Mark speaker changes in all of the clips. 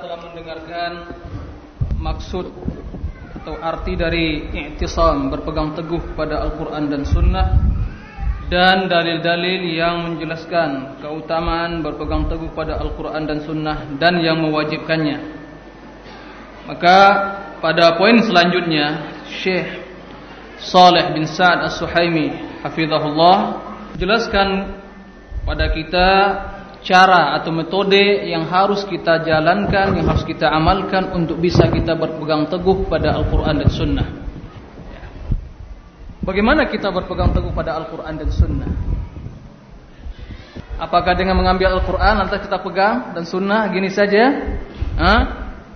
Speaker 1: telah mendengarkan maksud atau arti dari i'tisam berpegang teguh pada Al-Quran dan Sunnah dan dalil-dalil yang menjelaskan keutamaan berpegang teguh pada Al-Quran dan Sunnah dan yang mewajibkannya. Maka pada poin selanjutnya Syekh Saleh bin Sa'ad As-Suhaimi hafizahullah jelaskan pada kita cara atau metode yang harus kita jalankan, yang harus kita amalkan untuk bisa kita berpegang teguh pada Al-Quran dan Sunnah. Bagaimana kita berpegang teguh pada Al-Quran dan Sunnah? Apakah dengan mengambil Al-Quran lantas kita pegang dan Sunnah gini saja? Hah?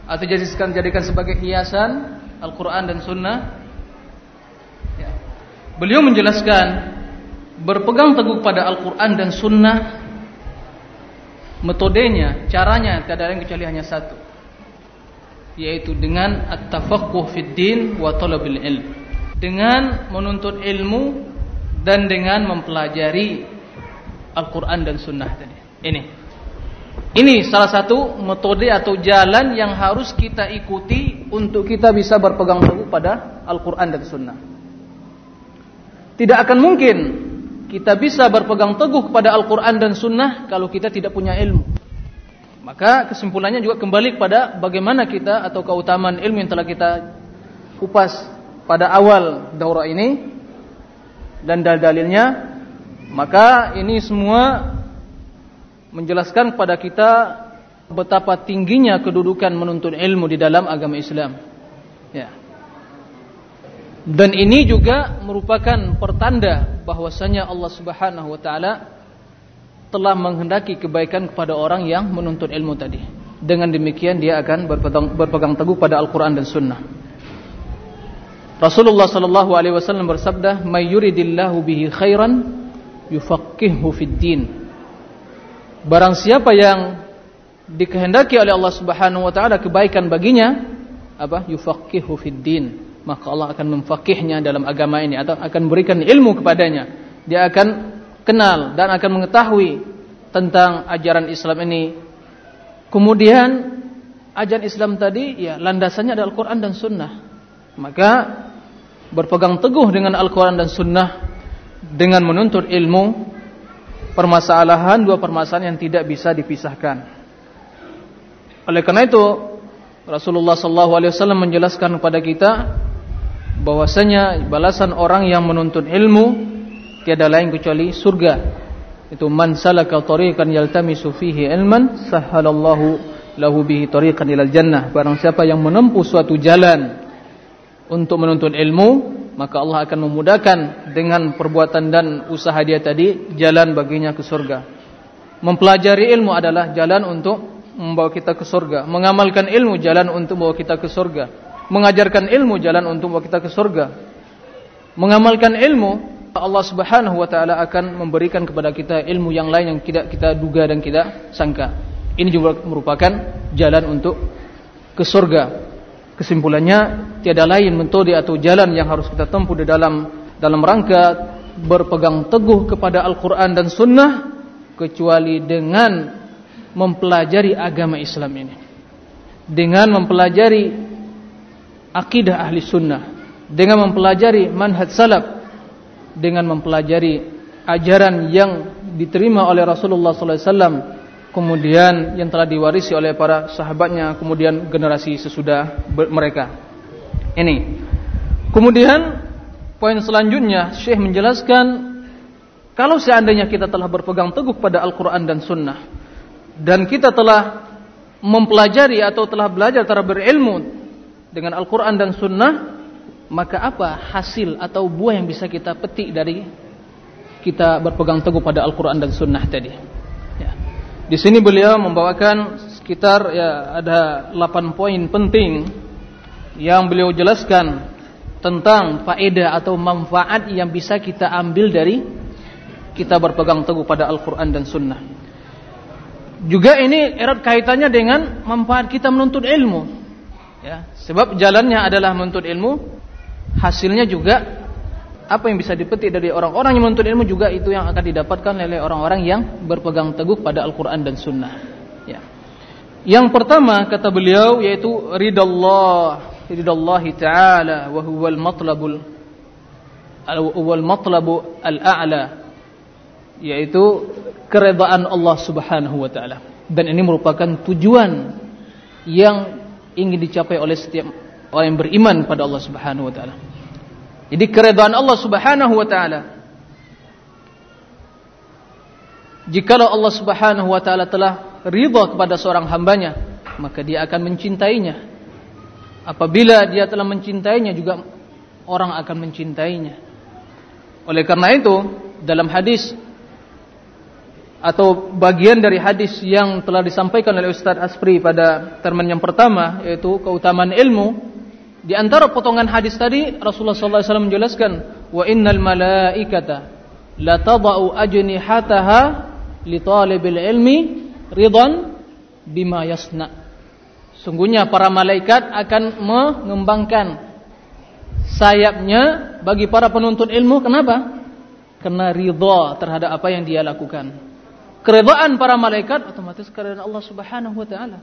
Speaker 1: Atau jadikan jadikan sebagai hiasan Al-Quran dan Sunnah? Ya. Beliau menjelaskan berpegang teguh pada Al-Quran dan Sunnah metodenya, caranya tidak lain kecuali hanya satu. Yaitu dengan at-tafaqquh fid din wa talabil ilm. Dengan menuntut ilmu dan dengan mempelajari Al-Qur'an dan sunnah tadi. Ini. Ini salah satu metode atau jalan yang harus kita ikuti untuk kita bisa berpegang teguh pada Al-Qur'an dan sunnah. Tidak akan mungkin kita bisa berpegang teguh kepada Al-Quran dan Sunnah kalau kita tidak punya ilmu. Maka kesimpulannya juga kembali kepada bagaimana kita atau keutamaan ilmu yang telah kita kupas pada awal daurah ini dan dalil-dalilnya. Maka ini semua menjelaskan kepada kita betapa tingginya kedudukan menuntut ilmu di dalam agama Islam. Ya. Dan ini juga merupakan pertanda bahwasanya Allah Subhanahu wa taala telah menghendaki kebaikan kepada orang yang menuntut ilmu tadi. Dengan demikian dia akan berpegang, berpegang teguh pada Al-Qur'an dan Sunnah. Rasulullah sallallahu alaihi wasallam bersabda, "May yuridillahu bihi khairan yufaqihuhu fid din." Barang siapa yang dikehendaki oleh Allah Subhanahu wa taala kebaikan baginya, apa? Yufaqihuhu fid din maka Allah akan memfakihnya dalam agama ini atau akan berikan ilmu kepadanya. Dia akan kenal dan akan mengetahui tentang ajaran Islam ini. Kemudian ajaran Islam tadi ya landasannya adalah Al-Qur'an dan Sunnah. Maka berpegang teguh dengan Al-Qur'an dan Sunnah dengan menuntut ilmu permasalahan dua permasalahan yang tidak bisa dipisahkan. Oleh karena itu Rasulullah SAW menjelaskan kepada kita bahwasanya balasan orang yang menuntut ilmu tiada lain kecuali surga. Itu man salaka tariqan yaltamisu fihi ilman sahhalallahu lahu bihi tariqan ilal jannah. Barang siapa yang menempuh suatu jalan untuk menuntut ilmu, maka Allah akan memudahkan dengan perbuatan dan usaha dia tadi jalan baginya ke surga. Mempelajari ilmu adalah jalan untuk membawa kita ke surga. Mengamalkan ilmu jalan untuk membawa kita ke surga mengajarkan ilmu jalan untuk kita ke surga. Mengamalkan ilmu, Allah Subhanahu wa taala akan memberikan kepada kita ilmu yang lain yang tidak kita duga dan kita sangka. Ini juga merupakan jalan untuk ke surga. Kesimpulannya tiada lain metode atau jalan yang harus kita tempuh di dalam dalam rangka berpegang teguh kepada Al-Qur'an dan Sunnah kecuali dengan mempelajari agama Islam ini. Dengan mempelajari akidah ahli sunnah. Dengan mempelajari manhaj salaf. Dengan mempelajari ajaran yang diterima oleh Rasulullah wasallam. Kemudian yang telah diwarisi oleh para sahabatnya. Kemudian generasi sesudah mereka. Ini. Kemudian poin selanjutnya Syekh menjelaskan kalau seandainya kita telah berpegang teguh pada Al-Quran dan Sunnah dan kita telah mempelajari atau telah belajar telah berilmu dengan Al-Quran dan Sunnah, maka apa hasil atau buah yang bisa kita petik dari kita berpegang teguh pada Al-Quran dan Sunnah tadi? Ya. Di sini beliau membawakan sekitar ya ada 8 poin penting yang beliau jelaskan tentang faedah atau manfaat yang bisa kita ambil dari kita berpegang teguh pada Al-Quran dan Sunnah. Juga ini erat kaitannya dengan manfaat kita menuntut ilmu. Ya, sebab jalannya adalah menuntut ilmu, hasilnya juga apa yang bisa dipetik dari orang-orang yang menuntut ilmu juga itu yang akan didapatkan oleh orang-orang yang berpegang teguh pada Al-Qur'an dan Sunnah. Ya. Yang pertama kata beliau yaitu ridallah, ridallahi taala wa huwal matlabul wal matlabu al-a'la yaitu keredaan Allah Subhanahu wa taala. Dan ini merupakan tujuan yang ingin dicapai oleh setiap orang yang beriman pada Allah Subhanahu wa taala. Jadi keredaan Allah Subhanahu wa taala Jikalau Allah Subhanahu wa taala telah ridha kepada seorang hambanya, maka dia akan mencintainya. Apabila dia telah mencintainya juga orang akan mencintainya. Oleh karena itu, dalam hadis atau bagian dari hadis yang telah disampaikan oleh Ustaz Asfri pada termen yang pertama yaitu keutamaan ilmu. Di antara potongan hadis tadi Rasulullah SAW menjelaskan wa innal malaikata la tadau ajnihataha li talibil ilmi ridan bima yasna. Sungguhnya para malaikat akan mengembangkan sayapnya bagi para penuntut ilmu. Kenapa? Karena ridha terhadap apa yang dia lakukan keredaan para malaikat otomatis keredaan Allah Subhanahu wa taala.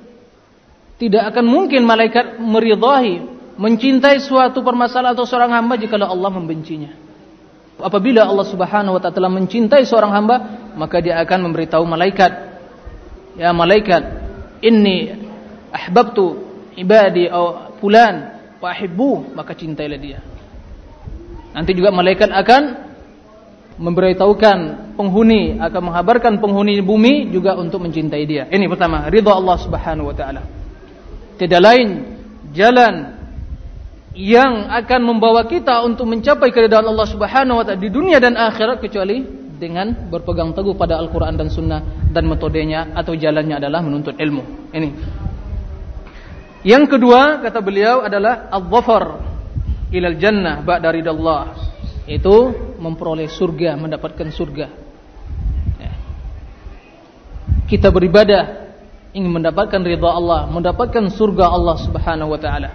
Speaker 1: Tidak akan mungkin malaikat meridhahi, mencintai suatu permasalahan atau seorang hamba jika Allah membencinya. Apabila Allah Subhanahu wa taala mencintai seorang hamba, maka dia akan memberitahu malaikat, "Ya malaikat, inni ahbabtu ibadi atau fulan wa ahibbu," maka cintailah dia. Nanti juga malaikat akan memberitahukan penghuni akan menghabarkan penghuni bumi juga untuk mencintai dia. Ini pertama, ridha Allah Subhanahu wa taala. Tidak lain jalan yang akan membawa kita untuk mencapai keridhaan Allah Subhanahu wa taala di dunia dan akhirat kecuali dengan berpegang teguh pada Al-Qur'an dan Sunnah dan metodenya atau jalannya adalah menuntut ilmu. Ini. Yang kedua kata beliau adalah al-dhafar ilal jannah ba'da ridallah itu memperoleh surga, mendapatkan surga. Ya. Kita beribadah ingin mendapatkan ridha Allah, mendapatkan surga Allah Subhanahu wa taala.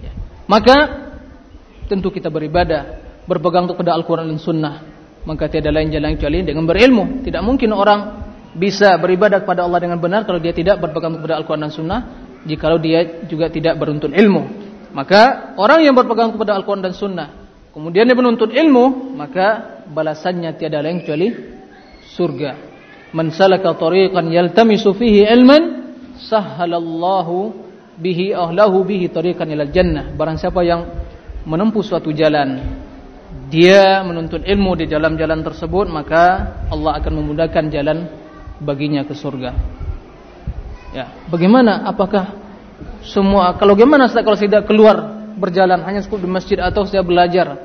Speaker 1: Ya. Maka tentu kita beribadah, berpegang kepada Al-Qur'an dan Sunnah. Maka tiada lain jalan kecuali dengan berilmu. Tidak mungkin orang bisa beribadah kepada Allah dengan benar kalau dia tidak berpegang kepada Al-Qur'an dan Sunnah, jikalau dia juga tidak beruntun ilmu. Maka orang yang berpegang kepada Al-Qur'an dan Sunnah kemudian dia menuntut ilmu, maka balasannya tiada lain kecuali surga. Man salaka tariqan yaltamisu fihi ilman, sahhalallahu bihi ahlahu bihi tariqan ilal jannah. Barang siapa yang menempuh suatu jalan, dia menuntut ilmu di dalam jalan tersebut, maka Allah akan memudahkan jalan baginya ke surga. Ya, bagaimana? Apakah semua kalau gimana kalau tidak keluar berjalan hanya cukup di masjid atau saya belajar.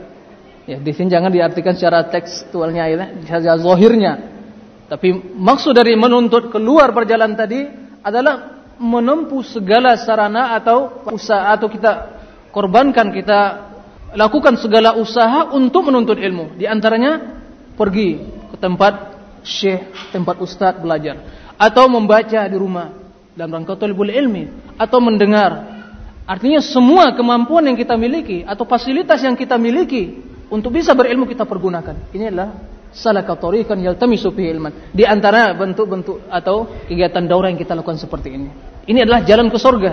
Speaker 1: Ya, di sini jangan diartikan secara tekstualnya ya, secara zahirnya. Tapi maksud dari menuntut keluar berjalan tadi adalah menempuh segala sarana atau usaha atau kita korbankan kita lakukan segala usaha untuk menuntut ilmu. Di antaranya pergi ke tempat syekh, tempat ustadz belajar atau membaca di rumah dalam rangka talibul ilmi atau mendengar Artinya semua kemampuan yang kita miliki atau fasilitas yang kita miliki untuk bisa berilmu kita pergunakan. Ini adalah salaka tariqan yaltamisu fihi ilman. Di antara bentuk-bentuk atau kegiatan daurah yang kita lakukan seperti ini. Ini adalah jalan ke surga.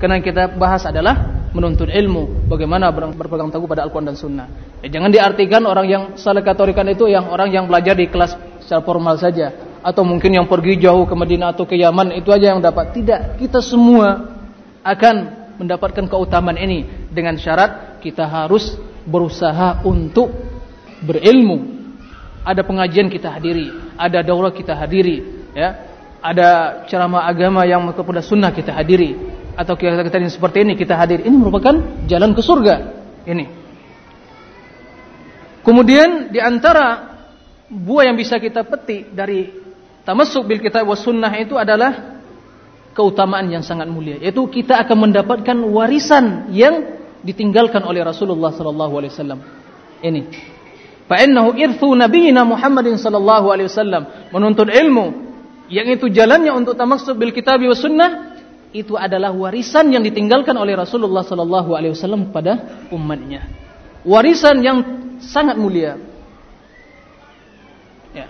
Speaker 1: Karena yang kita bahas adalah menuntut ilmu, bagaimana berpegang teguh pada Al-Qur'an dan Sunnah. Ya, jangan diartikan orang yang salaka tariqan itu yang orang yang belajar di kelas secara formal saja atau mungkin yang pergi jauh ke Madinah atau ke Yaman itu aja yang dapat. Tidak, kita semua akan mendapatkan keutamaan ini dengan syarat kita harus berusaha untuk berilmu. Ada pengajian kita hadiri, ada daurah kita hadiri, ya. Ada ceramah agama yang kepada sunnah kita hadiri atau kita kita ini seperti ini kita hadir. Ini merupakan jalan ke surga. Ini. Kemudian di antara buah yang bisa kita petik dari tamasuk bil kitab was sunnah itu adalah keutamaan yang sangat mulia yaitu kita akan mendapatkan warisan yang ditinggalkan oleh Rasulullah sallallahu alaihi wasallam. Ini. Fa innahu irthu nabiyina Muhammadin sallallahu alaihi wasallam. Menuntut ilmu yang itu jalannya untuk tamassuk bil kitab wa sunnah itu adalah warisan yang ditinggalkan oleh Rasulullah sallallahu alaihi wasallam kepada umatnya. Warisan yang sangat mulia. Ya.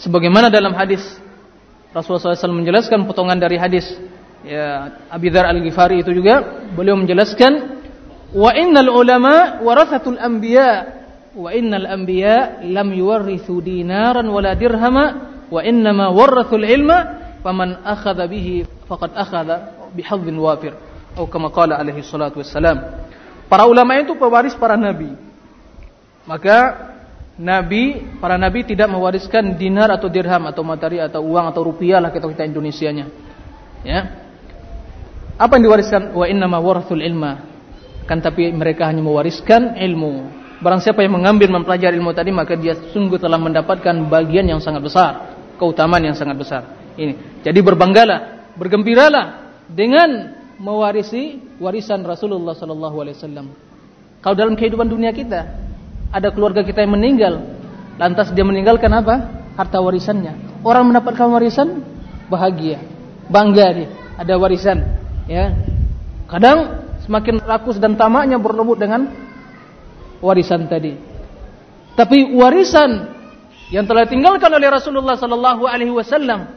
Speaker 1: Sebagaimana dalam hadis Rasulullah SAW menjelaskan potongan dari hadis. Ya Abi Dzar Al-Ghifari itu juga beliau menjelaskan wa innal ulama warathatul anbiya wa innal anbiya lam yuwarrithu dinaran wala dirhama wa innama warathul ilma faman akhadha bihi faqad akhadha bihadzin wafir. Atau kama qala alaihi salatu wassalam. Para ulama itu pewaris para nabi. Maka nabi para nabi tidak mewariskan dinar atau dirham atau materi atau uang atau rupiah lah kita kita Indonesianya. Ya. Apa yang diwariskan? Wa innama warathul ilma. Kan tapi mereka hanya mewariskan ilmu. Barang siapa yang mengambil mempelajari ilmu tadi maka dia sungguh telah mendapatkan bagian yang sangat besar keutamaan yang sangat besar. Ini. Jadi berbanggalah bergembiralah dengan mewarisi warisan Rasulullah sallallahu alaihi wasallam. Kalau dalam kehidupan dunia kita ada keluarga kita yang meninggal. Lantas dia meninggalkan apa? Harta warisannya. Orang mendapatkan warisan bahagia. Bangga dia. Ada warisan ya. Kadang semakin rakus dan tamaknya berlebut dengan warisan tadi. Tapi warisan yang telah ditinggalkan oleh Rasulullah sallallahu alaihi wasallam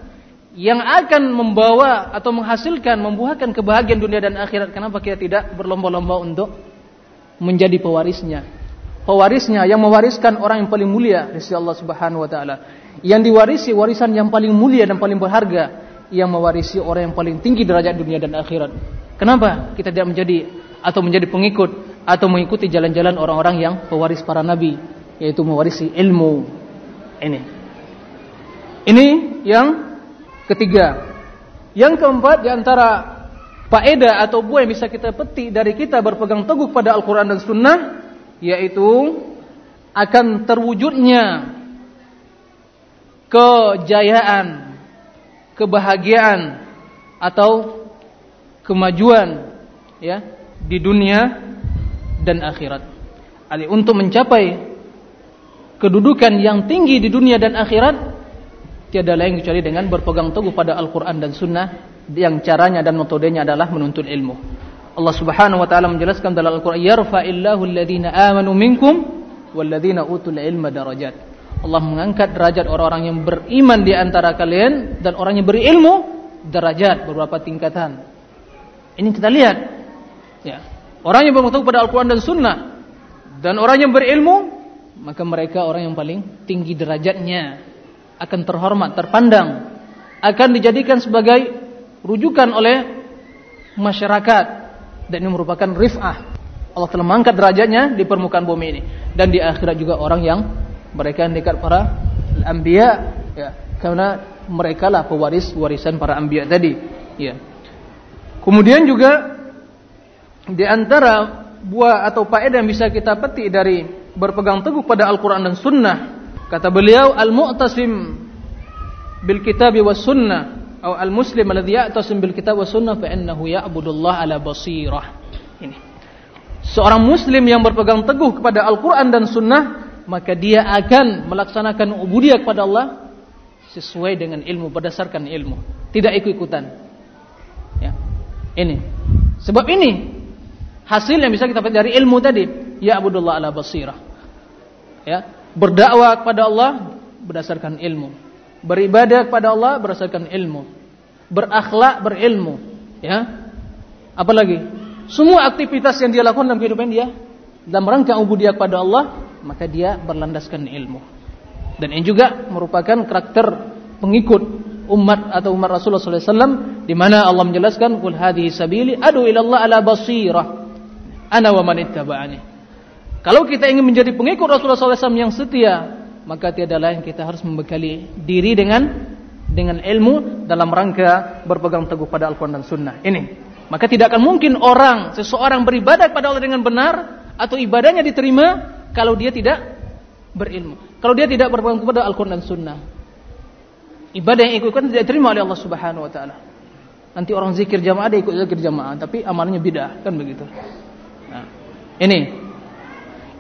Speaker 1: yang akan membawa atau menghasilkan membuahkan kebahagiaan dunia dan akhirat kenapa kita tidak berlomba-lomba untuk menjadi pewarisnya pewarisnya yang mewariskan orang yang paling mulia dari Allah Subhanahu wa taala. Yang diwarisi warisan yang paling mulia dan paling berharga yang mewarisi orang yang paling tinggi derajat dunia dan akhirat. Kenapa kita tidak menjadi atau menjadi pengikut atau mengikuti jalan-jalan orang-orang yang pewaris para nabi yaitu mewarisi ilmu? Ini. Ini yang ketiga. Yang keempat di antara faedah atau buah yang bisa kita petik dari kita berpegang teguh pada Al-Quran dan Sunnah yaitu akan terwujudnya kejayaan kebahagiaan atau kemajuan ya di dunia dan akhirat. Ali untuk mencapai kedudukan yang tinggi di dunia dan akhirat tiada lain kecuali dengan berpegang teguh pada Al-Qur'an dan Sunnah yang caranya dan metodenya adalah menuntut ilmu. Allah Subhanahu wa taala menjelaskan dalam Al-Qur'an yarfa'illahu alladhina amanu minkum walladhina utul ilma darajat. Allah mengangkat derajat orang-orang yang beriman di antara kalian dan orang yang berilmu derajat beberapa tingkatan. Ini kita lihat. Ya. Orang yang berpegang pada Al-Quran dan Sunnah dan orang yang berilmu, maka mereka orang yang paling tinggi derajatnya akan terhormat, terpandang, akan dijadikan sebagai rujukan oleh masyarakat dan ini merupakan rif'ah. Allah telah mengangkat derajatnya di permukaan bumi ini dan di akhirat juga orang yang mereka dekat para anbiya ya karena mereka lah pewaris warisan para anbiya tadi ya. Kemudian juga di antara buah atau faedah yang bisa kita petik dari berpegang teguh pada Al-Quran dan Sunnah kata beliau al-mu'tasim bil kitab wa sunnah atau al-muslim alladhi ya'tasim bil kitab wa sunnah fa innahu ya'budullah ala basirah. Ini. Seorang muslim yang berpegang teguh kepada Al-Quran dan Sunnah maka dia akan melaksanakan ubudiyah kepada Allah sesuai dengan ilmu berdasarkan ilmu. Tidak ikut-ikutan. Ya. Ini. Sebab ini hasil yang bisa kita petik dari ilmu tadi. Ya abudullah ala basirah. Ya. Berdakwah kepada Allah berdasarkan ilmu beribadah kepada Allah berdasarkan ilmu. Berakhlak berilmu ya. Apalagi? Semua aktivitas yang dia lakukan dalam kehidupan dia dalam rangka ubudiyah kepada Allah maka dia berlandaskan ilmu. Dan ini juga merupakan karakter pengikut umat atau umat Rasulullah SAW di mana Allah menjelaskan kul hadhihi sabili adu ilallah ala basirah. Ana wa man ittaba'ani. Kalau kita ingin menjadi pengikut Rasulullah SAW yang setia, maka tiada lain kita harus membekali diri dengan dengan ilmu dalam rangka berpegang teguh pada Al-Quran dan Sunnah. Ini. Maka tidak akan mungkin orang, seseorang beribadah kepada Allah dengan benar atau ibadahnya diterima kalau dia tidak berilmu. Kalau dia tidak berpegang kepada Al-Quran dan Sunnah. Ibadah yang ikutkan tidak diterima oleh Allah Subhanahu Wa Taala. Nanti orang zikir jamaah dia ikut zikir jamaah, tapi amalnya bidah, kan begitu. Nah, ini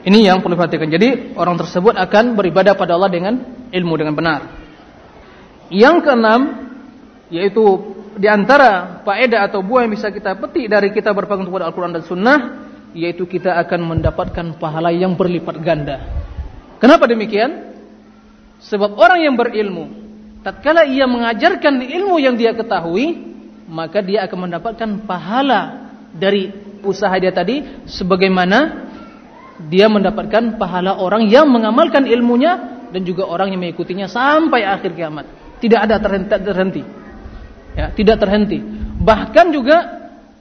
Speaker 1: ini yang perlu diperhatikan. Jadi orang tersebut akan beribadah pada Allah dengan ilmu dengan benar. Yang keenam yaitu di antara faedah atau buah yang bisa kita petik dari kita berpegang kepada Al-Qur'an dan Sunnah yaitu kita akan mendapatkan pahala yang berlipat ganda. Kenapa demikian? Sebab orang yang berilmu tatkala ia mengajarkan ilmu yang dia ketahui, maka dia akan mendapatkan pahala dari usaha dia tadi sebagaimana dia mendapatkan pahala orang yang mengamalkan ilmunya dan juga orang yang mengikutinya sampai akhir kiamat. Tidak ada terhenti. Ya, tidak terhenti. Bahkan juga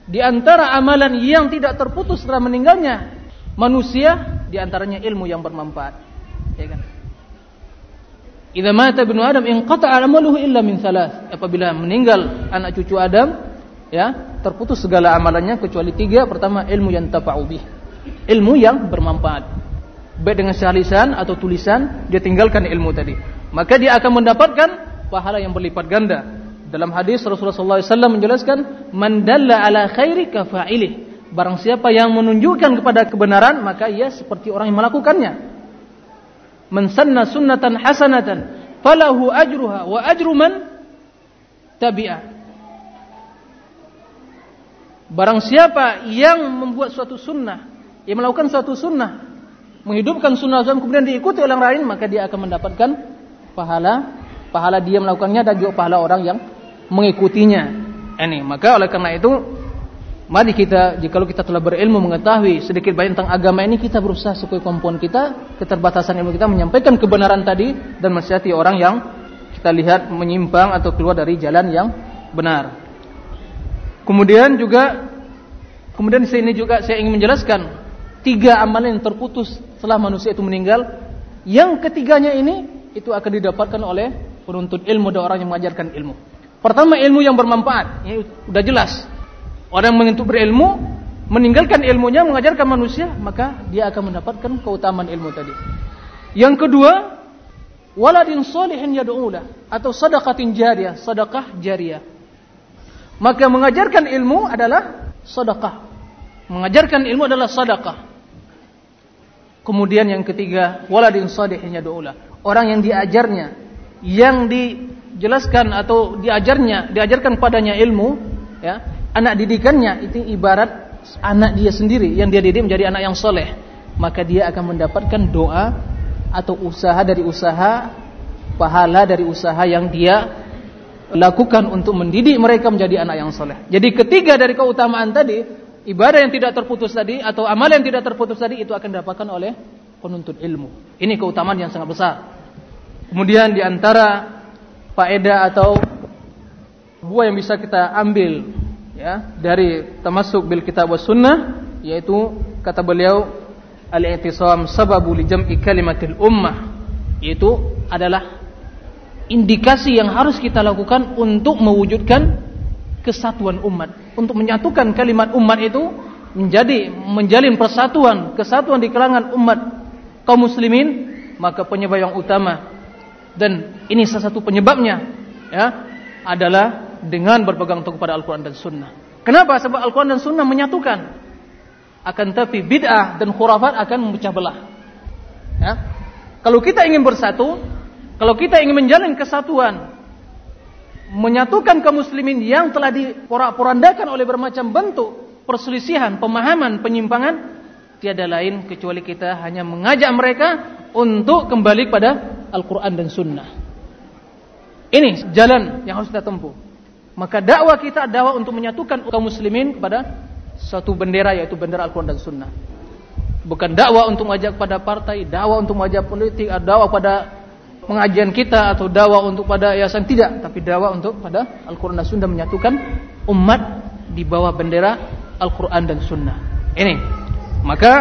Speaker 1: di antara amalan yang tidak terputus setelah meninggalnya manusia di antaranya ilmu yang bermanfaat. Ya kan? Idza mata ibnu Adam inqata'a amaluhu illa min thalath. Apabila meninggal anak cucu Adam, ya, terputus segala amalannya kecuali tiga. Pertama, ilmu yang tafa'u bih. Ilmu yang bermanfaat. Baik dengan syarisan atau tulisan, dia tinggalkan ilmu tadi. Maka dia akan mendapatkan pahala yang berlipat ganda. Dalam hadis Rasulullah SAW menjelaskan, "Man dalla ala khairi kafa'ilih." Barang siapa yang menunjukkan kepada kebenaran, maka ia seperti orang yang melakukannya man sanna sunnatan hasanatan falahu ajruha wa ajru man tabi'a Barang siapa yang membuat suatu sunnah, yang melakukan suatu sunnah, menghidupkan sunnah Rasul kemudian diikuti orang lain, maka dia akan mendapatkan pahala, pahala dia melakukannya dan juga pahala orang yang mengikutinya. Ini, maka oleh karena itu Mari kita, jika kita telah berilmu mengetahui sedikit banyak tentang agama ini, kita berusaha sesuai kemampuan kita, keterbatasan ilmu kita menyampaikan kebenaran tadi dan menasihati orang yang kita lihat menyimpang atau keluar dari jalan yang benar. Kemudian juga, kemudian di sini juga saya ingin menjelaskan tiga amalan yang terputus setelah manusia itu meninggal. Yang ketiganya ini itu akan didapatkan oleh penuntut ilmu dan orang yang mengajarkan ilmu. Pertama ilmu yang bermanfaat, ini sudah jelas Orang yang mengentuk berilmu, meninggalkan ilmunya, mengajarkan manusia, maka dia akan mendapatkan keutamaan ilmu tadi. Yang kedua, waladin solihin yad'ulah atau sadaqatin jariyah, sedekah jariyah. Maka mengajarkan ilmu adalah sedekah. Mengajarkan ilmu adalah sedekah. Kemudian yang ketiga, waladin salihin yad'ulah. Orang yang diajarnya, yang dijelaskan atau diajarnya, diajarkan padanya ilmu, ya, anak didikannya itu ibarat anak dia sendiri. Yang dia didik menjadi anak yang soleh. Maka dia akan mendapatkan doa atau usaha dari usaha pahala dari usaha yang dia lakukan untuk mendidik mereka menjadi anak yang soleh. Jadi ketiga dari keutamaan tadi ibadah yang tidak terputus tadi atau amal yang tidak terputus tadi itu akan didapatkan oleh penuntut ilmu. Ini keutamaan yang sangat besar. Kemudian di antara faedah atau buah yang bisa kita ambil ya dari termasuk bil kitab was sunnah yaitu kata beliau al-i'tisam sababu li jam'i kalimatil ummah yaitu adalah indikasi yang harus kita lakukan untuk mewujudkan kesatuan umat untuk menyatukan kalimat umat itu menjadi menjalin persatuan kesatuan di kalangan umat kaum muslimin maka penyebab yang utama dan ini salah satu penyebabnya ya adalah dengan berpegang teguh pada Al-Quran dan Sunnah. Kenapa? Sebab Al-Quran dan Sunnah menyatukan. Akan tapi bid'ah dan khurafat akan memecah belah. Ya? Kalau kita ingin bersatu, kalau kita ingin menjalin kesatuan, menyatukan kaum muslimin yang telah diporak-porandakan oleh bermacam bentuk perselisihan, pemahaman, penyimpangan, tiada lain kecuali kita hanya mengajak mereka untuk kembali pada Al-Quran dan Sunnah. Ini jalan yang harus kita tempuh. Maka dakwah kita dakwah untuk menyatukan kaum muslimin kepada satu bendera yaitu bendera Al-Quran dan Sunnah. Bukan dakwah untuk mengajak pada partai, dakwah untuk mengajak politik, dakwah pada pengajian kita atau dakwah untuk pada yayasan tidak, tapi dakwah untuk pada Al-Quran dan Sunnah menyatukan umat di bawah bendera Al-Quran dan Sunnah. Ini, maka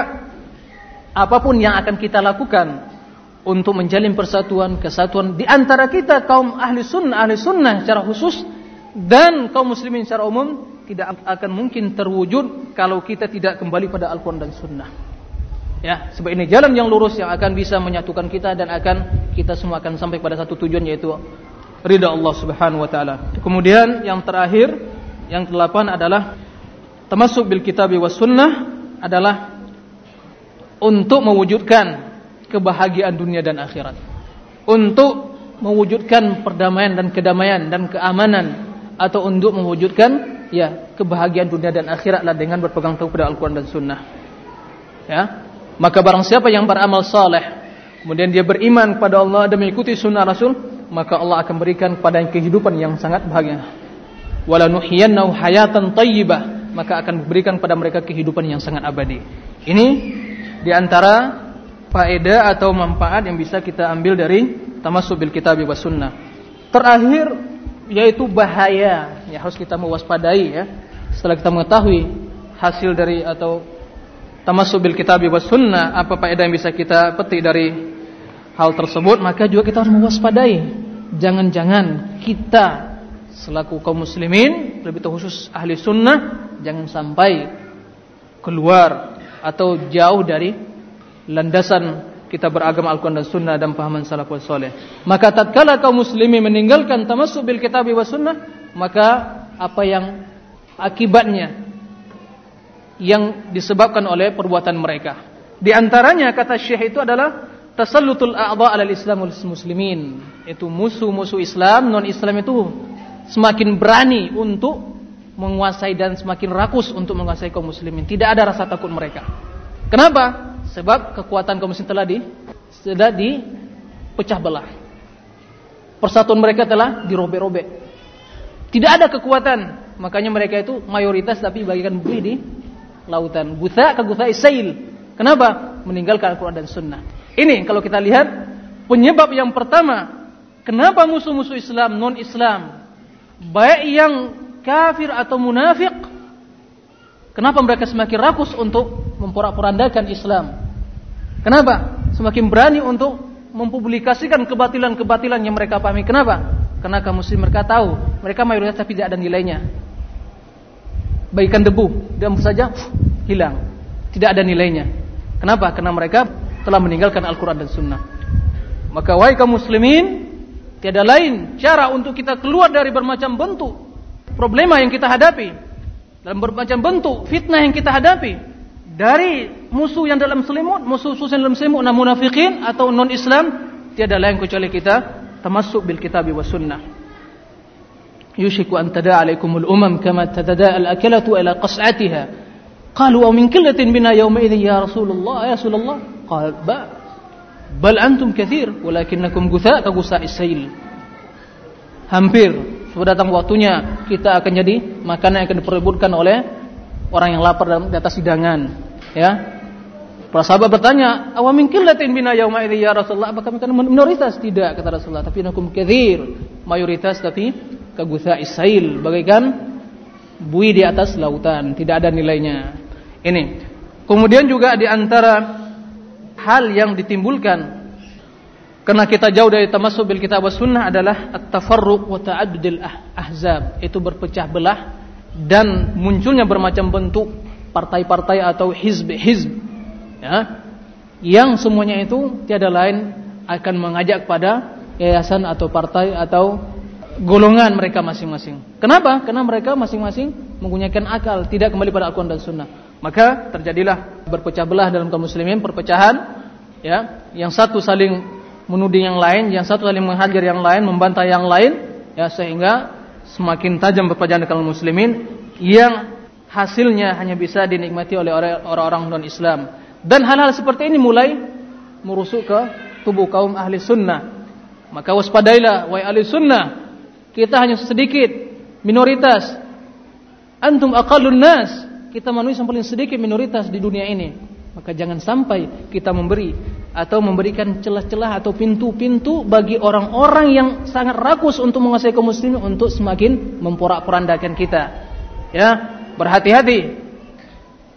Speaker 1: apa pun yang akan kita lakukan untuk menjalin persatuan, kesatuan di antara kita kaum ahli sunnah, ahli sunnah secara khusus dan kaum muslimin secara umum tidak akan mungkin terwujud kalau kita tidak kembali pada Al-Quran dan Sunnah. Ya, sebab ini jalan yang lurus yang akan bisa menyatukan kita dan akan kita semua akan sampai pada satu tujuan yaitu ridha Allah Subhanahu wa taala. Kemudian yang terakhir, yang kedelapan adalah termasuk bil kitab wa sunnah adalah untuk mewujudkan kebahagiaan dunia dan akhirat. Untuk mewujudkan perdamaian dan kedamaian dan keamanan atau untuk mewujudkan ya kebahagiaan dunia dan akhiratlah dengan berpegang teguh pada Al-Qur'an dan Sunnah. Ya. Maka barang siapa yang beramal saleh kemudian dia beriman kepada Allah dan mengikuti sunnah Rasul, maka Allah akan berikan kepada kehidupan yang sangat bahagia. wala nuhyiyannahu hayatan thayyibah maka akan berikan pada mereka kehidupan yang sangat abadi. Ini di antara faedah atau manfaat yang bisa kita ambil dari tamasuk bil kitab was sunnah. Terakhir yaitu bahaya. Yang harus kita mewaspadai ya. Setelah kita mengetahui hasil dari atau tamasuk bil kitab was sunnah apa faedah yang bisa kita petik dari hal tersebut maka juga kita harus mewaspadai jangan-jangan kita selaku kaum muslimin lebih khusus ahli sunnah jangan sampai keluar atau jauh dari landasan kita beragama Al-Quran dan Sunnah dan pahaman salafus soleh. Maka tatkala kaum muslimin meninggalkan tamasuk bil kitab wa sunnah, maka apa yang akibatnya yang disebabkan oleh perbuatan mereka. Di antaranya kata Syekh itu adalah tasallutul a'dha 'ala al-islam wal muslimin. Itu musuh-musuh Islam, non-Islam itu semakin berani untuk menguasai dan semakin rakus untuk menguasai kaum muslimin. Tidak ada rasa takut mereka. Kenapa? Sebab kekuatan kaum muslimin telah di sudah dipecah belah. Persatuan mereka telah dirobek-robek. Tidak ada kekuatan, makanya mereka itu mayoritas tapi bagikan bui di lautan. Gutha ke gutha isail. Kenapa? Meninggalkan Al-Quran dan Sunnah. Ini kalau kita lihat penyebab yang pertama, kenapa musuh-musuh Islam, non-Islam, baik yang kafir atau munafik, kenapa mereka semakin rakus untuk memporak-porandakan Islam? Kenapa? Semakin berani untuk mempublikasikan kebatilan-kebatilan yang mereka pahami. Kenapa? Karena kaum muslim mereka tahu, mereka mayoritas tapi tidak ada nilainya. Bagikan debu, dan saja hilang. Tidak ada nilainya. Kenapa? Karena mereka telah meninggalkan Al-Quran dan Sunnah. Maka wahai kaum muslimin, tiada lain cara untuk kita keluar dari bermacam bentuk problema yang kita hadapi, dalam bermacam bentuk fitnah yang kita hadapi, dari musuh yang dalam selimut, musuh-musuh yang dalam selimut, nah munafikin atau non-Islam, tiada lain kecuali kita termasuk bil kitab wa sunnah. An tada alaikumul umam kama tadada al-akalatu ila qas'atiha. Qalu aw min qillatin bina yawma idzin ya Rasulullah ya Rasulullah. Qal ba bal antum kathir walakinnakum gutha ka gusa'is sail. Hampir sudah datang waktunya kita akan jadi makanan yang akan diperebutkan oleh orang yang lapar di atas hidangan. Ya. Para sahabat bertanya, "Awa min qillatin bina yauma idzi ya Rasulullah?" Apakah kami minoritas? Tidak kata Rasulullah, tapi nakum katsir. Mayoritas tapi kagutha isail, bagaikan bui di atas lautan, tidak ada nilainya. Ini. Kemudian juga di antara hal yang ditimbulkan karena kita jauh dari tamasuk bil kitab sunnah adalah at-tafarruq wa ta'addudil ah-, ahzab, itu berpecah belah dan munculnya bermacam bentuk partai-partai atau hizb-hizb ya yang semuanya itu tiada lain akan mengajak pada yayasan atau partai atau golongan mereka masing-masing. Kenapa? Karena mereka masing-masing menggunakan akal, tidak kembali pada Al-Qur'an dan Sunnah. Maka terjadilah berpecah belah dalam kaum muslimin, perpecahan ya, yang satu saling menuding yang lain, yang satu saling menghajar yang lain, membantah yang lain, ya sehingga semakin tajam perpecahan kaum muslimin yang hasilnya hanya bisa dinikmati oleh orang-orang non-Islam. Dan hal-hal seperti ini mulai merusuk ke tubuh kaum ahli sunnah. Maka waspadailah, wahai ahli sunnah. Kita hanya sedikit, minoritas. Antum aqallun nas. Kita manusia yang paling sedikit minoritas di dunia ini. Maka jangan sampai kita memberi atau memberikan celah-celah atau pintu-pintu bagi orang-orang yang sangat rakus untuk menguasai kaum muslimin untuk semakin memporak-porandakan kita. Ya, berhati-hati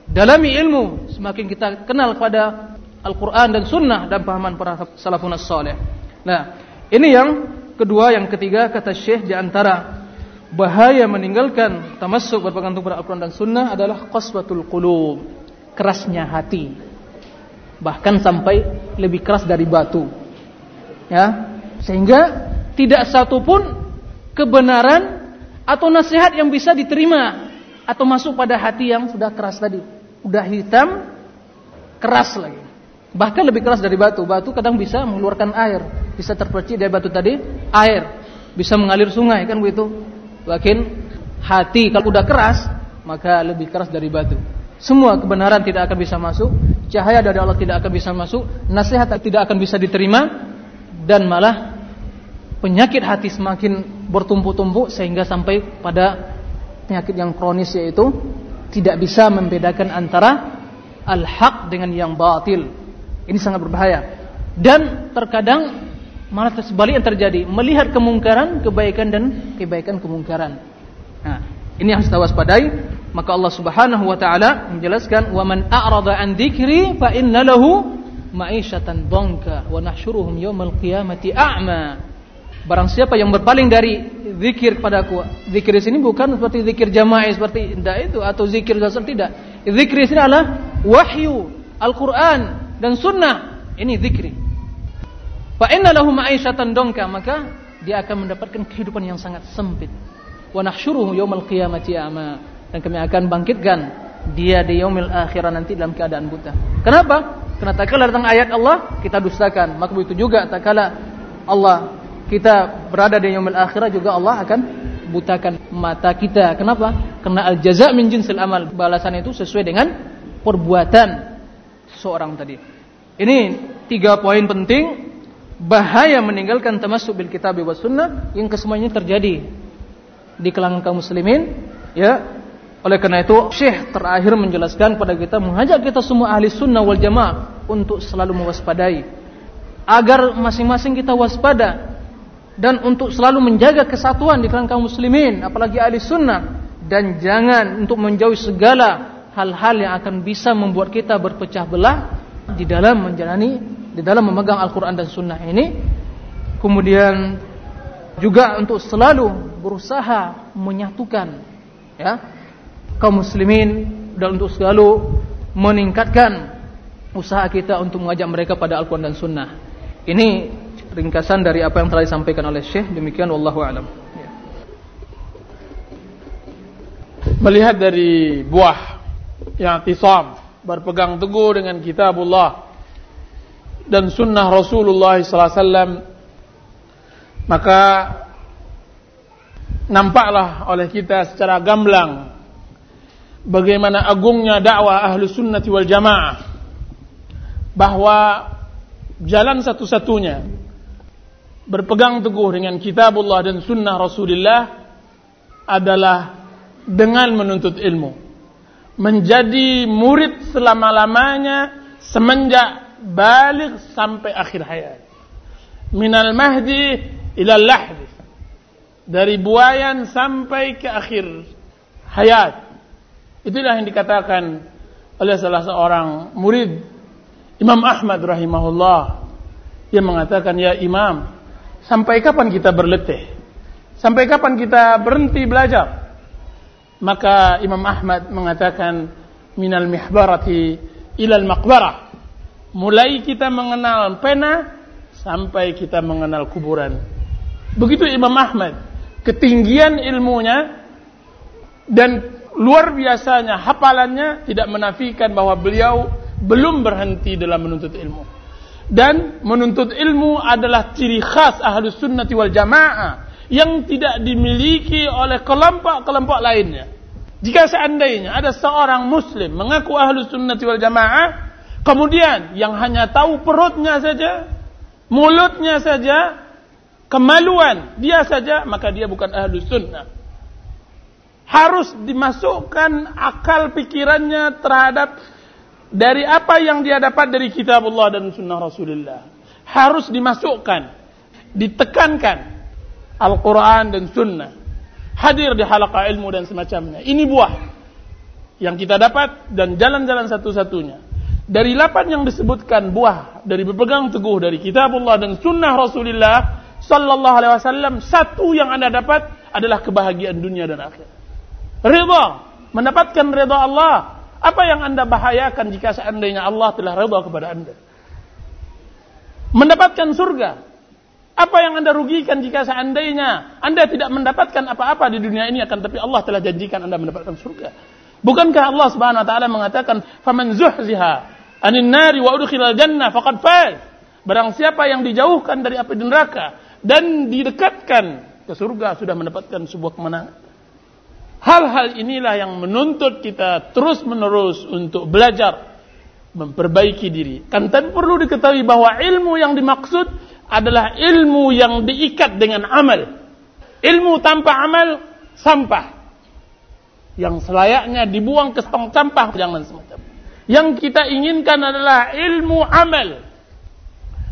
Speaker 1: dalami ilmu semakin kita kenal kepada Al-Quran dan Sunnah dan pahaman para salafun salih. Nah, ini yang kedua, yang ketiga kata Syekh di antara bahaya meninggalkan berpegang teguh pada Al-Quran dan Sunnah adalah qaswatul qulub, kerasnya hati. Bahkan sampai lebih keras dari batu. Ya, sehingga tidak satu pun kebenaran atau nasihat yang bisa diterima atau masuk pada hati yang sudah keras tadi. Udah hitam, keras lagi. Bahkan lebih keras dari batu. Batu kadang bisa mengeluarkan air. Bisa terpercik dari batu tadi, air. Bisa mengalir sungai, kan begitu. Bahkan hati kalau udah keras, maka lebih keras dari batu. Semua kebenaran tidak akan bisa masuk, cahaya dari Allah tidak akan bisa masuk, nasihat tidak akan bisa diterima, dan malah penyakit hati semakin bertumpuk-tumpuk sehingga sampai pada penyakit yang kronis yaitu tidak bisa membedakan antara al-haq dengan yang batil. Ini sangat berbahaya. Dan terkadang malah tersebalik yang terjadi, melihat kemungkaran, kebaikan dan kebaikan kemungkaran. Nah, ini yang harus kita waspadai. Maka Allah Subhanahu wa taala menjelaskan, "Wa man a'rada an dzikri fa inna lahu ma'isyatan dhanka wa nahsyuruhum yaumal qiyamati a'ma." Barang siapa yang berpaling dari zikir kepadaku, zikir di sini bukan seperti zikir jamaah seperti tidak itu atau zikir dasar tidak. Zikir di sini adalah wahyu, Al-Qur'an dan sunnah. Ini zikri. Fa inna lahu ma'isyatan donka, maka dia akan mendapatkan kehidupan yang sangat sempit. Wa nahsyuruhu yaumal qiyamati a'ma. Dan kami akan bangkitkan dia di yaumil akhirah nanti dalam keadaan buta. Kenapa? Karena tak kala datang ayat Allah, kita dustakan. Maka begitu juga tak kala Allah kita berada di yaumil akhirah juga Allah akan butakan mata kita. Kenapa? Karena al jaza min jinsil amal. Balasan itu sesuai dengan perbuatan seorang tadi. Ini tiga poin penting. Bahaya meninggalkan termasuk bil kitab wa sunnah yang kesemuanya terjadi di kalangan kaum muslimin ya. Oleh karena itu Syekh terakhir menjelaskan kepada kita mengajak kita semua ahli sunnah wal jamaah untuk selalu mewaspadai. Agar masing-masing kita waspada dan untuk selalu menjaga kesatuan di kalangan kaum muslimin apalagi ahli sunnah. Dan jangan untuk menjauhi segala hal-hal yang akan bisa membuat kita berpecah belah di dalam menjalani di dalam memegang Al-Quran dan Sunnah ini kemudian juga untuk selalu berusaha menyatukan ya kaum muslimin dan untuk selalu meningkatkan usaha kita untuk mengajak mereka pada Al-Quran dan Sunnah ini ringkasan dari apa yang telah disampaikan oleh Syekh demikian wallahu alam. Ya.
Speaker 2: Melihat dari buah yang tisam berpegang teguh dengan kitabullah dan sunnah Rasulullah SAW maka nampaklah oleh kita secara gamblang bagaimana agungnya dakwah ahlu sunnati wal jamaah bahwa jalan satu-satunya berpegang teguh dengan kitabullah dan sunnah Rasulullah adalah dengan menuntut ilmu. Menjadi murid selama-lamanya semenjak balik sampai akhir hayat. Minal mahdi ila lahdi. Dari buayan sampai ke akhir hayat. Itulah yang dikatakan oleh salah seorang murid Imam Ahmad rahimahullah. Yang mengatakan, Ya Imam, Sampai kapan kita berletih? Sampai kapan kita berhenti belajar? Maka Imam Ahmad mengatakan minal mihbarati ilal maqbarah. Mulai kita mengenal pena sampai kita mengenal kuburan. Begitu Imam Ahmad, ketinggian ilmunya dan luar biasanya hafalannya tidak menafikan bahwa beliau belum berhenti dalam menuntut ilmu dan menuntut ilmu adalah ciri khas ahlus sunnati wal jamaah yang tidak dimiliki oleh kelompok-kelompok lainnya. Jika seandainya ada seorang muslim mengaku ahlus sunnati wal jamaah, kemudian yang hanya tahu perutnya saja, mulutnya saja, kemaluan dia saja, maka dia bukan ahlus sunnah. Harus dimasukkan akal pikirannya terhadap dari apa yang dia dapat dari kitab Allah dan sunnah Rasulullah. Harus dimasukkan, ditekankan Al-Quran dan sunnah. Hadir di halaqah ilmu dan semacamnya. Ini buah yang kita dapat dan jalan-jalan satu-satunya. Dari lapan yang disebutkan buah dari berpegang teguh dari kitab Allah dan sunnah Rasulullah sallallahu alaihi wasallam satu yang Anda dapat adalah kebahagiaan dunia dan akhirat. Ridha, mendapatkan ridha Allah apa yang anda bahayakan jika seandainya Allah telah redha kepada anda? Mendapatkan surga. Apa yang anda rugikan jika seandainya anda tidak mendapatkan apa-apa di dunia ini akan tapi Allah telah janjikan anda mendapatkan surga. Bukankah Allah Subhanahu wa taala mengatakan faman zuhziha anin nari wa udkhilal jannah faqad faz. Barang siapa yang dijauhkan dari api neraka dan didekatkan ke surga sudah mendapatkan sebuah kemenangan. Hal-hal inilah yang menuntut kita terus-menerus untuk belajar memperbaiki diri. Kan tapi perlu diketahui bahwa ilmu yang dimaksud adalah ilmu yang diikat dengan amal. Ilmu tanpa amal sampah. Yang selayaknya dibuang ke tong sampah jangan semacam. Yang kita inginkan adalah ilmu amal.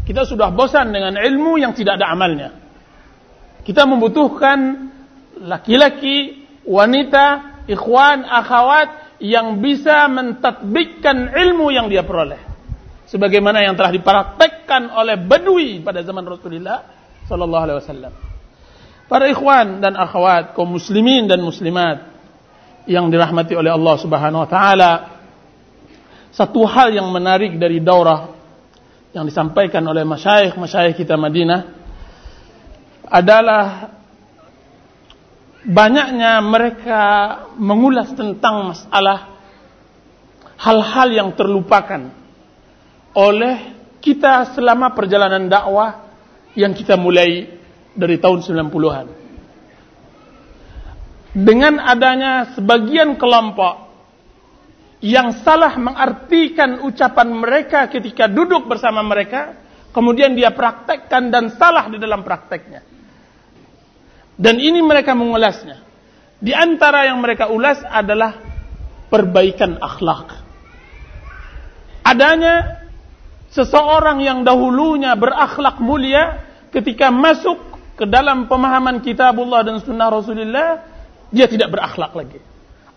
Speaker 2: Kita sudah bosan dengan ilmu yang tidak ada amalnya. Kita membutuhkan laki-laki, wanita, ikhwan, akhwat yang bisa mentatbikkan ilmu yang dia peroleh. Sebagaimana yang telah dipraktekkan oleh Badui pada zaman Rasulullah sallallahu alaihi wasallam. Para ikhwan dan akhwat kaum muslimin dan muslimat yang dirahmati oleh Allah Subhanahu wa taala. Satu hal yang menarik dari daurah yang disampaikan oleh masyayikh-masyayikh kita Madinah adalah banyaknya mereka mengulas tentang masalah hal-hal yang terlupakan oleh kita selama perjalanan dakwah yang kita mulai dari tahun 90-an. Dengan adanya sebagian kelompok yang salah mengartikan ucapan mereka ketika duduk bersama mereka, kemudian dia praktekkan dan salah di dalam prakteknya. Dan ini mereka mengulasnya. Di antara yang mereka ulas adalah perbaikan akhlak. Adanya seseorang yang dahulunya berakhlak mulia ketika masuk ke dalam pemahaman kitabullah dan sunnah Rasulullah, dia tidak berakhlak lagi.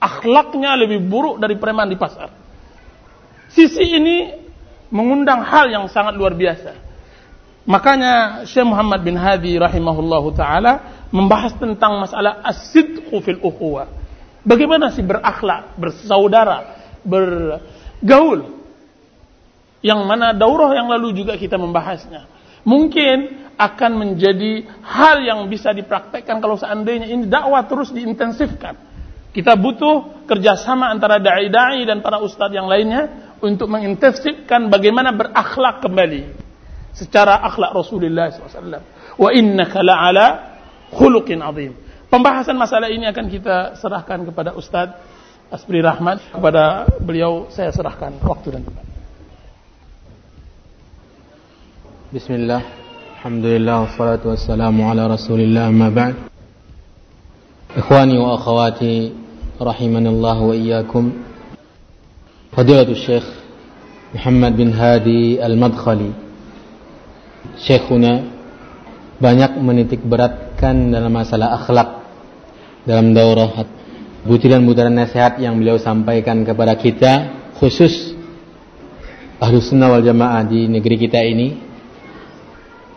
Speaker 2: Akhlaknya lebih buruk dari preman di pasar. Sisi ini mengundang hal yang sangat luar biasa. Makanya Syekh Muhammad bin Hadi rahimahullahu taala membahas tentang masalah as-sidqu fil ukhuwah. Bagaimana sih berakhlak, bersaudara, bergaul. Yang mana daurah yang lalu juga kita membahasnya. Mungkin akan menjadi hal yang bisa dipraktekkan kalau seandainya ini dakwah terus diintensifkan. Kita butuh kerjasama antara dai-dai dan para ustadz yang lainnya untuk mengintensifkan bagaimana berakhlak kembali secara akhlak Rasulullah SAW. Wa innaka la'ala khuluqin azim. Pembahasan masalah ini akan kita serahkan kepada Ustadz Asbri Rahmat. Kepada beliau saya serahkan waktu dan tempat.
Speaker 3: Bismillah. Alhamdulillah wassalatu wassalamu ala rasulillah amma ba'd. Ikhwani wa akhawati rahimanallah wa iyyakum. Fadilatul Syekh Muhammad bin Hadi Al-Madkhali. Syekhuna banyak menitik beratkan dalam masalah akhlak dalam daurah butiran-butiran nasihat yang beliau sampaikan kepada kita khusus ahlu sunnah wal jamaah di negeri kita ini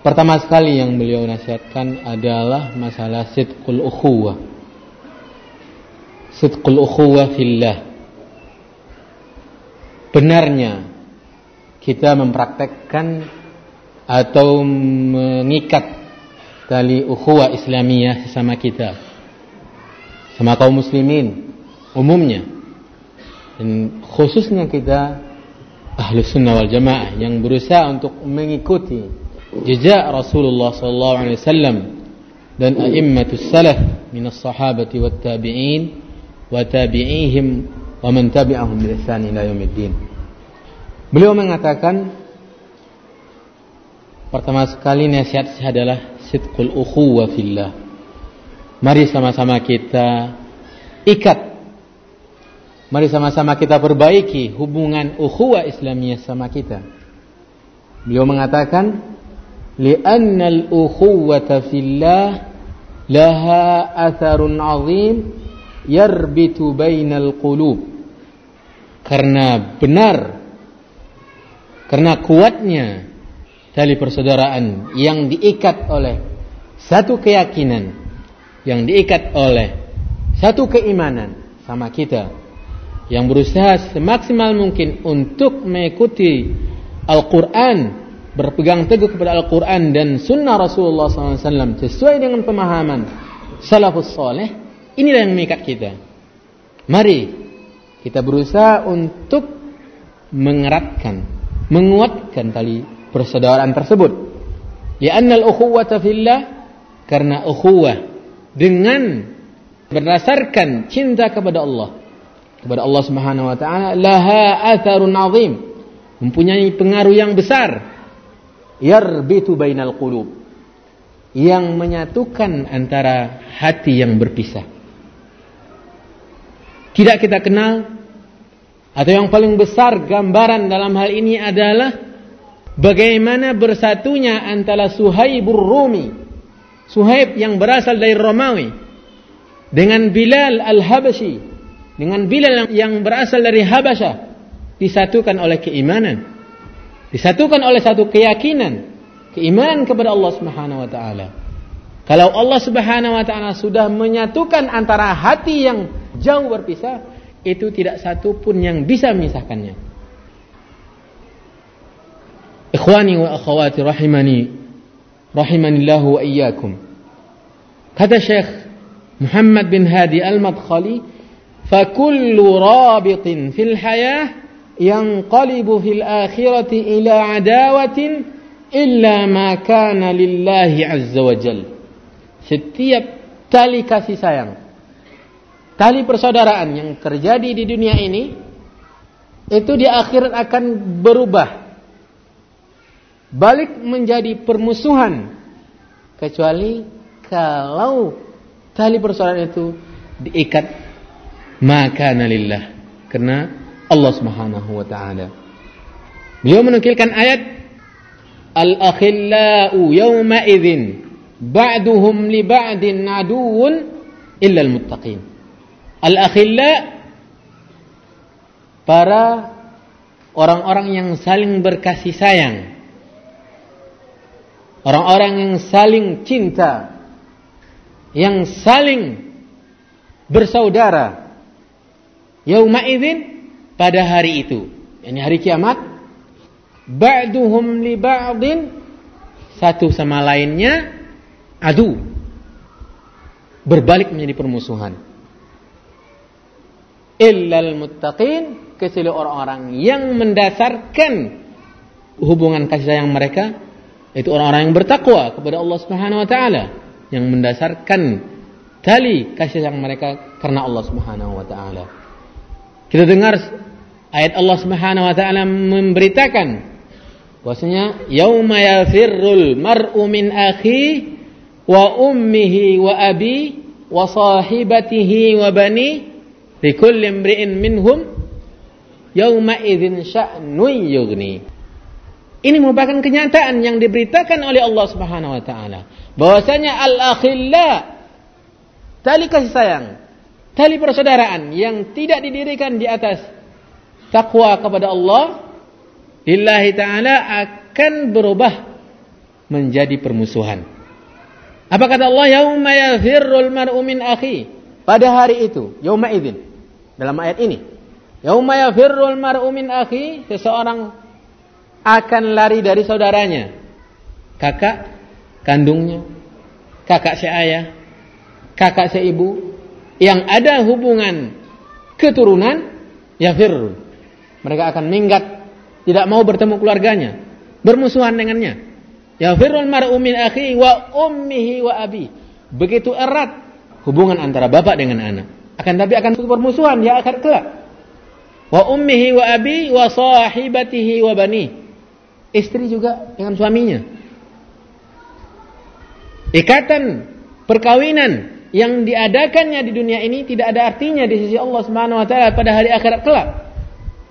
Speaker 3: Pertama sekali yang beliau nasihatkan adalah masalah sidqul ukhuwah. Sidqul ukhuwah fillah. Benarnya kita mempraktekkan atau mengikat tali ukhuwah Islamiyah sesama kita. Sama kaum muslimin umumnya. Dan khususnya kita ahlu sunnah wal jamaah yang berusaha untuk mengikuti jejak Rasulullah sallallahu alaihi wasallam dan a'immatus salaf min as-sahabati wat tabi'in wa tabi'ihim wa man tabi'ahum bi ihsan ila yaumiddin. Beliau mengatakan pertama sekali nasihat saya adalah sidqul ukhuwah fillah. Mari sama-sama kita ikat Mari sama-sama kita perbaiki hubungan ukhuwah Islamiyah sama kita. Beliau mengatakan لأن الأخوة في الله لها أثر عظيم يربط بين القلوب karena benar karena kuatnya tali persaudaraan yang diikat oleh satu keyakinan yang diikat oleh satu keimanan sama kita yang berusaha semaksimal mungkin untuk mengikuti Al-Quran berpegang teguh kepada Al-Quran dan Sunnah Rasulullah SAW sesuai dengan pemahaman salafus soleh, inilah yang mengikat kita. Mari kita berusaha untuk mengeratkan, menguatkan tali persaudaraan tersebut. Li'anna al-ukhuwata fillah karena ukhuwah dengan berdasarkan cinta kepada Allah kepada Allah Subhanahu wa taala laha atharun azim mempunyai pengaruh yang besar yarbitu bainal qulub yang menyatukan antara hati yang berpisah. Tidak kita kenal atau yang paling besar gambaran dalam hal ini adalah bagaimana bersatunya antara Suhaibur Rumi, Suhaib yang berasal dari Romawi dengan Bilal Al-Habasyi, dengan Bilal yang berasal dari Habasyah disatukan oleh keimanan, disatukan oleh satu keyakinan keimanan kepada Allah Subhanahu wa taala. Kalau Allah Subhanahu wa taala sudah menyatukan antara hati yang jauh berpisah, itu tidak satu pun yang bisa memisahkannya. Ikhwani wa akhwati rahimani rahimanillah wa iyyakum. Kata Syekh Muhammad bin Hadi Al-Madkhali, "Fakullu rabitin fil hayah yanqalibu fil akhirati ila adawatin illa ma kana lillahi azza wa jal. Setiap tali kasih sayang, tali persaudaraan yang terjadi di dunia ini itu di akhirat akan berubah. Balik menjadi permusuhan. Kecuali kalau tali persaudaraan itu diikat maka nalillah karena Allah Subhanahu wa taala. Beliau menukilkan ayat al-akhillau yawma idzin ba'duhum li ba'din aduwwun illa al-muttaqin. Al-akhilla para orang-orang yang saling berkasih sayang. Orang-orang yang saling cinta. Yang saling bersaudara. Yauma idzin pada hari itu. Ini hari kiamat. Ba'duhum li ba'din. Satu sama lainnya adu. Berbalik menjadi permusuhan. Illal muttaqin. Kecuali orang-orang yang mendasarkan hubungan kasih sayang mereka itu orang-orang yang bertakwa kepada Allah Subhanahu wa taala yang mendasarkan tali kasih sayang mereka karena Allah Subhanahu wa taala. Kita dengar ayat Allah Subhanahu wa taala memberitakan Bahwasanya yauma yafirrul mar'u min akhi wa ummihi wa abi wa sahibatihi wa bani likulli imri'in minhum yauma idzin sya'nun yughni. Ini merupakan kenyataan yang diberitakan oleh Allah Subhanahu wa taala bahwasanya al-akhilla tali kasih sayang, tali persaudaraan yang tidak didirikan di atas takwa kepada Allah lillahi ta'ala akan berubah menjadi permusuhan. Apa kata Allah? Yauma yafirrul mar'u min akhi. Pada hari itu, yauma idzin. Dalam ayat ini. Yauma yafirrul mar'u min akhi, seseorang akan lari dari saudaranya. Kakak kandungnya, kakak seayah, kakak seibu yang ada hubungan keturunan yafirrul. Mereka akan minggat tidak mau bertemu keluarganya, bermusuhan dengannya. Ya firul mar'u min akhi wa ummihi wa abi. Begitu erat hubungan antara bapak dengan anak. Akan tapi akan bermusuhan ya akan kelak. Wa ummihi wa abi wa sahibatihi wa bani. Istri juga dengan suaminya. Ikatan perkawinan yang diadakannya di dunia ini tidak ada artinya di sisi Allah Subhanahu wa taala pada hari akhirat kelak.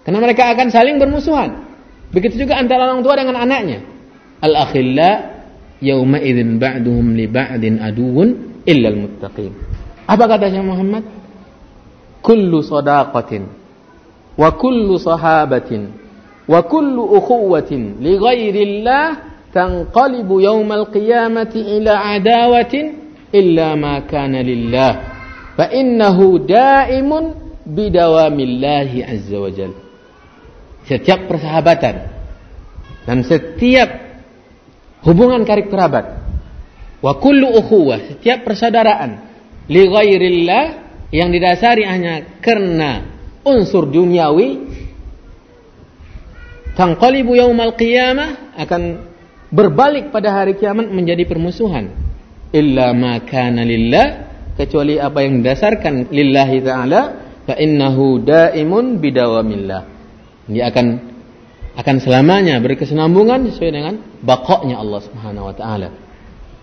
Speaker 3: Karena mereka akan saling bermusuhan. Begitu juga antara orang tua dengan anaknya. Al-akhilla yauma idzin ba'duhum li ba'din illa al-muttaqin. Apa katanya Muhammad? Kullu sadaqatin wa kullu sahabatin wa kullu ukhuwatin li ghairillah tanqalibu yaumal qiyamati ila adawatin illa ma kana lillah. Fa innahu daimun bidawamillahi azza wa jalla setiap persahabatan dan setiap hubungan karib kerabat wa kullu ukhuwah setiap persaudaraan li ghairillah yang didasari hanya karena unsur duniawi tanqalibu yaumal qiyamah akan berbalik pada hari kiamat menjadi permusuhan illa ma kana lillah kecuali apa yang didasarkan lillahi taala fa innahu daimun bidawamillah dia akan akan selamanya berkesinambungan sesuai dengan bakoknya Allah Subhanahu wa taala.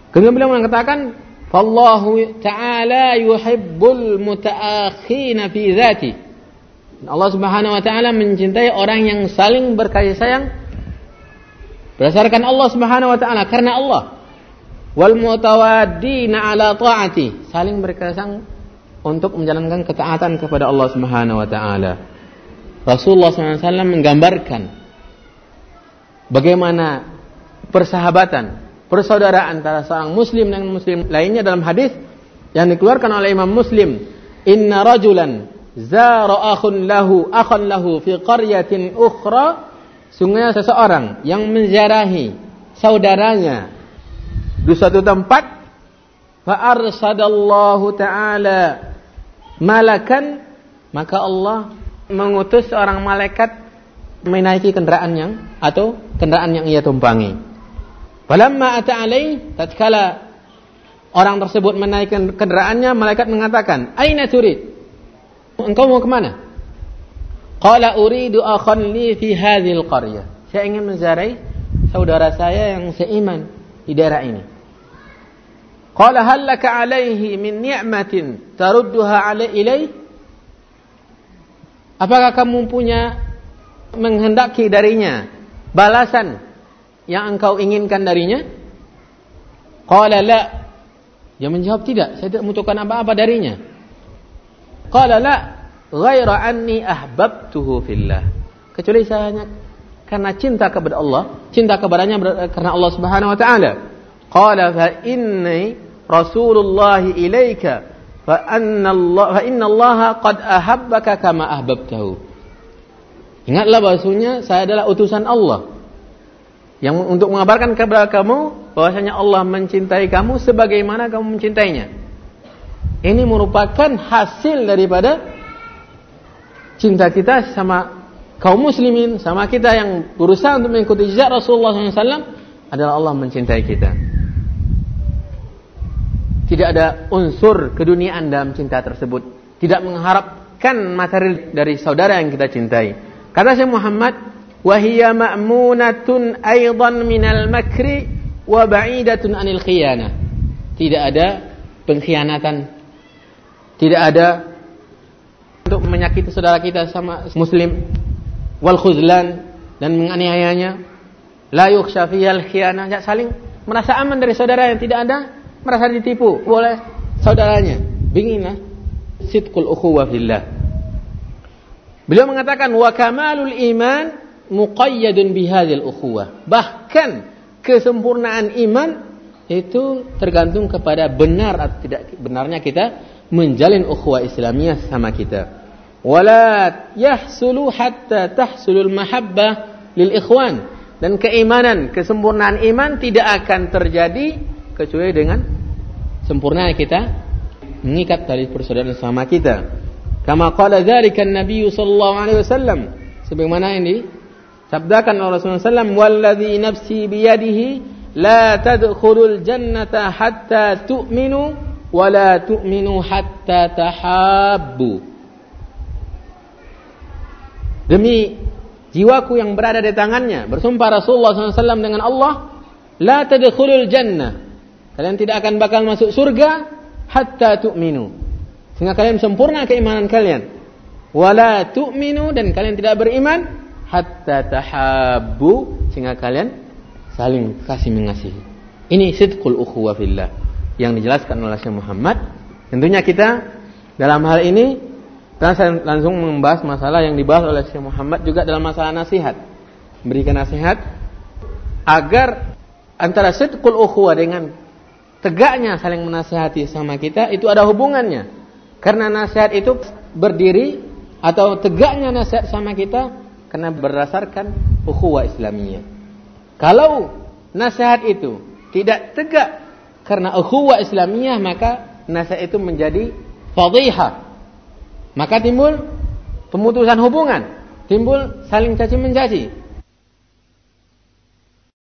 Speaker 3: Kemudian beliau mengatakan, "Fallahu ta'ala yuhibbul mutaakhina fi dzati." Allah Subhanahu wa taala mencintai orang yang saling berkasih sayang berdasarkan Allah Subhanahu wa taala karena Allah. Wal mutawaddina ala ta'ati, saling berkasih sayang untuk menjalankan ketaatan kepada Allah Subhanahu wa taala. Rasulullah SAW menggambarkan bagaimana persahabatan, persaudaraan antara seorang muslim dengan muslim lainnya dalam hadis yang dikeluarkan oleh Imam Muslim, "Inna rajulan zara akhun lahu akhan lahu fi qaryatin ukhra." Sungguhnya seseorang yang menziarahi saudaranya di suatu tempat fa arsadallahu taala malakan maka Allah mengutus seorang malaikat menaiki kendaraan yang atau kendaraan yang ia tumpangi. Falamma ata alai tatkala orang tersebut menaikkan kendaraannya malaikat mengatakan, "Aina turid?" Engkau mau ke mana? Qala uridu akhan li fi hadhil qaryah. Saya ingin menziarahi saudara saya yang seiman di daerah ini. Qala hal laka alaihi min ni'matin tarudduha alai ilai? Apakah kamu punya menghendaki darinya balasan yang engkau inginkan darinya? Qala la. Dia menjawab tidak, saya tidak membutuhkan apa-apa darinya. Qala la, ghaira anni ahbabtuhu fillah. Kecuali saya hanya karena cinta kepada Allah, cinta kepadanya karena Allah Subhanahu wa taala. Qala fa inni Rasulullah ilaika fa anna Allah fa inna Allah qad ahabbaka. Ingatlah bahwasanya saya adalah utusan Allah yang untuk mengabarkan kepada kamu bahwasanya Allah mencintai kamu sebagaimana kamu mencintainya. Ini merupakan hasil daripada cinta kita sama kaum muslimin, sama kita yang berusaha untuk mengikuti jejak Rasulullah SAW adalah Allah mencintai kita. Tidak ada unsur keduniaan dalam cinta tersebut. Tidak mengharapkan materi dari saudara yang kita cintai. Kata Syekh Muhammad, "Wahiyya ma'munatun aidan minal makri wa ba'idatun anil khiyana." Tidak ada pengkhianatan. Tidak ada untuk menyakiti saudara kita sama muslim wal khuzlan dan menganiayanya. La yukhsha fiyal khiyanah. Saling merasa aman dari saudara yang tidak ada merasa ditipu oleh saudaranya. Beginilah sidqul ukhuwah fillah. Beliau mengatakan wa kamalul iman muqayyadun bihadzal ukhuwah. Bahkan kesempurnaan iman itu tergantung kepada benar atau tidak benarnya kita menjalin ukhuwah Islamiyah sama kita. Wala yahsulu hatta tahsulul mahabbah lil ikhwan dan keimanan, kesempurnaan iman tidak akan terjadi kecuali dengan sempurna kita mengikat tali persaudaraan sama kita. Kama qala dzalika an-nabiy sallallahu alaihi wasallam sebagaimana ini sabdakan oleh Rasulullah sallam wallazi nafsi biyadihi la tadkhulul jannata hatta tu'minu wa la tu'minu hatta tahabbu. Demi jiwaku yang berada di tangannya bersumpah Rasulullah SAW dengan Allah la tadkhulul jannah Kalian tidak akan bakal masuk surga hatta tu'minu. Sehingga kalian sempurna keimanan kalian. Wala tu'minu dan kalian tidak beriman hatta tahabbu sehingga kalian saling kasih mengasihi. Ini sidqul ukhuwah fillah yang dijelaskan oleh Syekh Muhammad. Tentunya kita dalam hal ini langsung membahas masalah yang dibahas oleh Syekh Muhammad juga dalam masalah nasihat. Berikan nasihat agar antara sidqul ukhuwah dengan tegaknya saling menasihati sama kita itu ada hubungannya. Karena nasihat itu berdiri atau tegaknya nasihat sama kita karena berdasarkan ukhuwah Islamiyah. Kalau nasihat itu tidak tegak karena ukhuwah Islamiyah maka nasihat itu menjadi fadhihah. Maka timbul pemutusan hubungan, timbul saling caci mencaci.